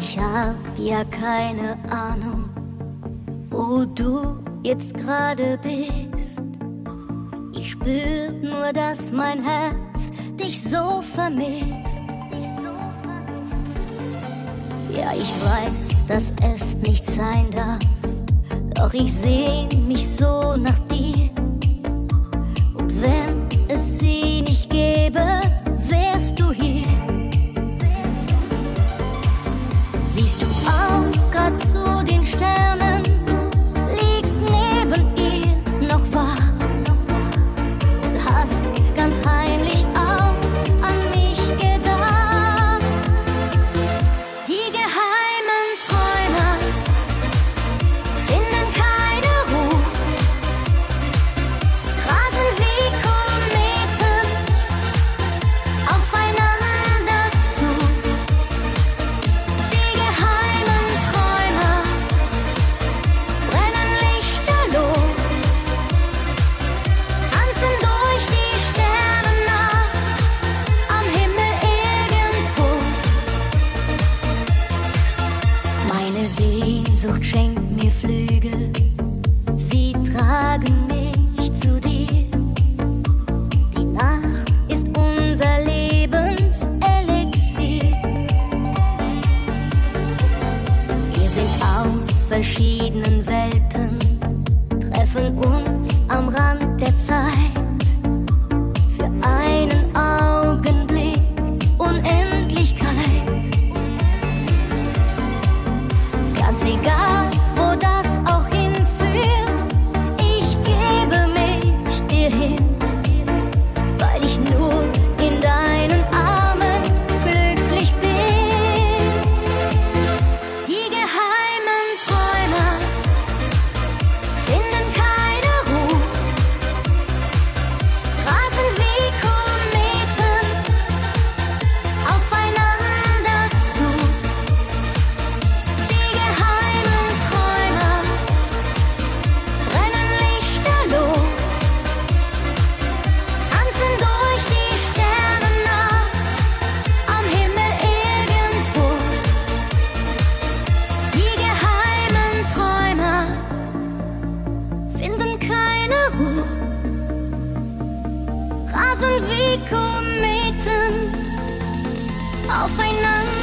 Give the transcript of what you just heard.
Ich hab ja keine Ahnung, wo du jetzt gerade bist. Ich spür nur, dass mein Herz dich so vermisst. Ja, ich weiß, dass es nicht sein darf, doch ich seh mich so Sehnsucht schenkt mir Flügel, sie tragen mich zu dir. Die Nacht ist unser Lebenselixier. Wir sind aus verschiedenen Welten. rasen wie Kometen aufeinander.